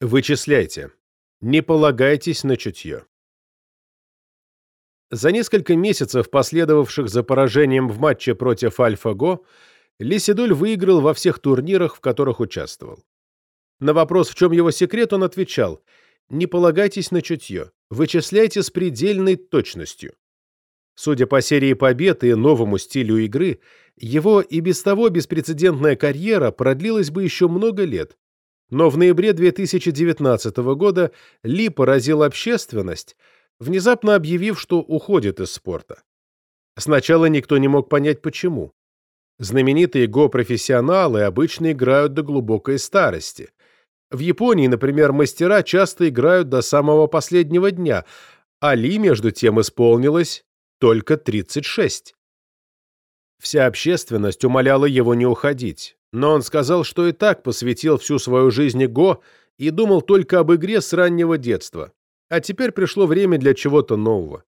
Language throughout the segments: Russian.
Вычисляйте. Не полагайтесь на чутье. За несколько месяцев, последовавших за поражением в матче против Альфа-Го, Лисидуль выиграл во всех турнирах, в которых участвовал. На вопрос, в чем его секрет, он отвечал «Не полагайтесь на чутье, вычисляйте с предельной точностью». Судя по серии побед и новому стилю игры, его и без того беспрецедентная карьера продлилась бы еще много лет. Но в ноябре 2019 года Ли поразил общественность, внезапно объявив, что уходит из спорта. Сначала никто не мог понять, почему. Знаменитые го-профессионалы обычно играют до глубокой старости. В Японии, например, мастера часто играют до самого последнего дня, а Ли, между тем, исполнилось только 36. Вся общественность умоляла его не уходить, но он сказал, что и так посвятил всю свою жизнь Го и думал только об игре с раннего детства, а теперь пришло время для чего-то нового.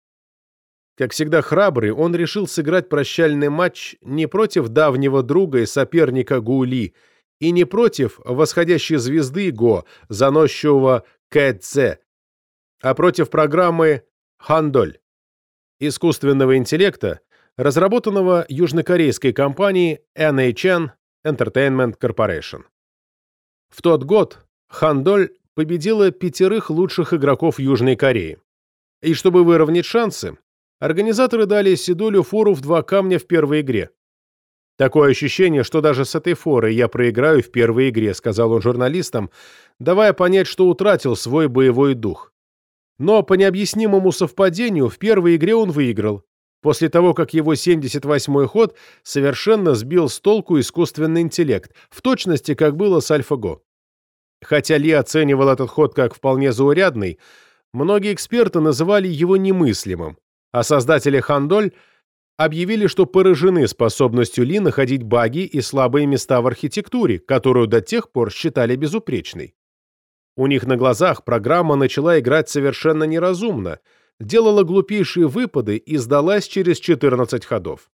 Как всегда храбрый, он решил сыграть прощальный матч не против давнего друга и соперника Гули, и не против восходящей звезды Го, заносчивого Кэцзе, а против программы Хандоль, искусственного интеллекта, разработанного южнокорейской компанией NHN Entertainment Corporation. В тот год Хандоль победила пятерых лучших игроков Южной Кореи. И чтобы выровнять шансы, организаторы дали Сидулю фору в два камня в первой игре. «Такое ощущение, что даже с этой форой я проиграю в первой игре», сказал он журналистам, давая понять, что утратил свой боевой дух. Но по необъяснимому совпадению в первой игре он выиграл, после того, как его 78-й ход совершенно сбил с толку искусственный интеллект, в точности, как было с AlphaGo. Хотя Ли оценивал этот ход как вполне заурядный, многие эксперты называли его немыслимым, а создатели Хандоль объявили, что поражены способностью Ли находить баги и слабые места в архитектуре, которую до тех пор считали безупречной. У них на глазах программа начала играть совершенно неразумно, делала глупейшие выпады и сдалась через 14 ходов.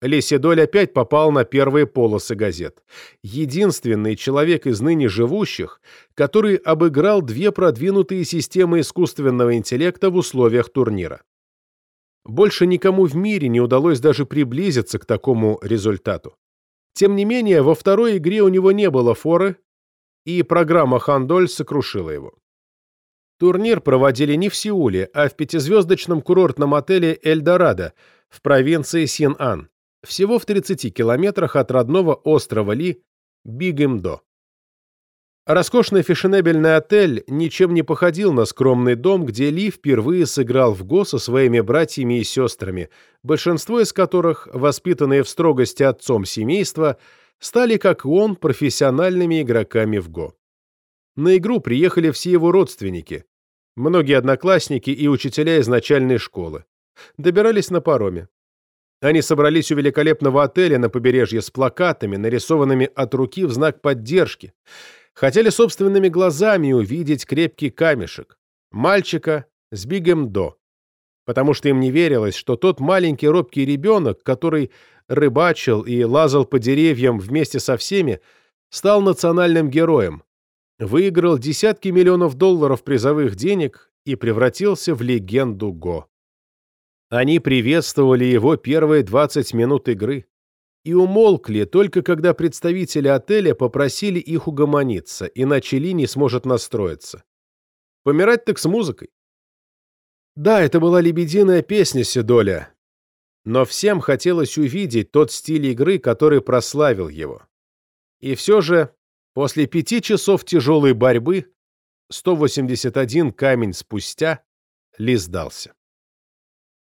Леседоль опять попал на первые полосы газет. Единственный человек из ныне живущих, который обыграл две продвинутые системы искусственного интеллекта в условиях турнира. Больше никому в мире не удалось даже приблизиться к такому результату. Тем не менее, во второй игре у него не было форы, и программа «Хандоль» сокрушила его. Турнир проводили не в Сеуле, а в пятизвездочном курортном отеле «Эльдорадо» в провинции Син-Ан, всего в 30 километрах от родного острова Ли, Бигемдо. Роскошный фешенебельный отель ничем не походил на скромный дом, где Ли впервые сыграл в ГО со своими братьями и сестрами, большинство из которых, воспитанные в строгости отцом семейства, стали, как и он, профессиональными игроками в ГО. На игру приехали все его родственники, многие одноклассники и учителя из начальной школы. Добирались на пароме. Они собрались у великолепного отеля на побережье с плакатами, нарисованными от руки в знак поддержки. Хотели собственными глазами увидеть крепкий камешек. Мальчика с Бигем До. Потому что им не верилось, что тот маленький робкий ребенок, который рыбачил и лазал по деревьям вместе со всеми, стал национальным героем, выиграл десятки миллионов долларов призовых денег и превратился в легенду Го. Они приветствовали его первые 20 минут игры и умолкли только когда представители отеля попросили их угомониться, иначе Ли не сможет настроиться. Помирать так с музыкой. Да, это была лебединая песня Седоля, но всем хотелось увидеть тот стиль игры, который прославил его. И все же, после пяти часов тяжелой борьбы, 181 камень спустя, Ли сдался.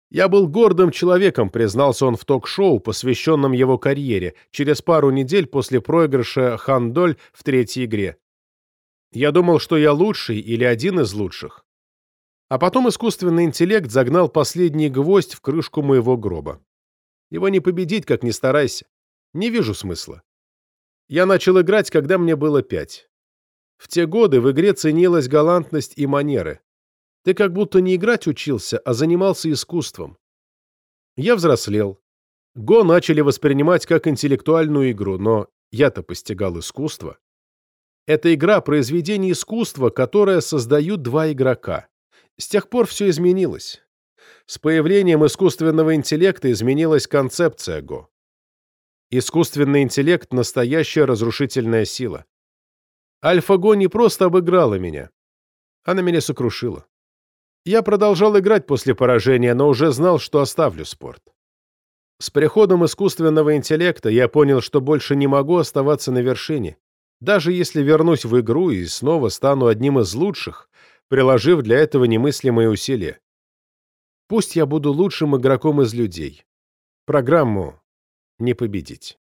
«Я был гордым человеком», признался он в ток-шоу, посвященном его карьере, через пару недель после проигрыша Хандоль в третьей игре. «Я думал, что я лучший или один из лучших. А потом искусственный интеллект загнал последний гвоздь в крышку моего гроба. Его не победить, как ни старайся. Не вижу смысла. Я начал играть, когда мне было пять. В те годы в игре ценилась галантность и манеры. Ты как будто не играть учился, а занимался искусством. Я взрослел. Го начали воспринимать как интеллектуальную игру, но я-то постигал искусство. Эта игра – произведение искусства, которое создают два игрока. С тех пор все изменилось. С появлением искусственного интеллекта изменилась концепция Го. Искусственный интеллект – настоящая разрушительная сила. Альфа-Го не просто обыграла меня. Она меня сокрушила. Я продолжал играть после поражения, но уже знал, что оставлю спорт. С приходом искусственного интеллекта я понял, что больше не могу оставаться на вершине, даже если вернусь в игру и снова стану одним из лучших, приложив для этого немыслимые усилия. Пусть я буду лучшим игроком из людей. Программу не победить.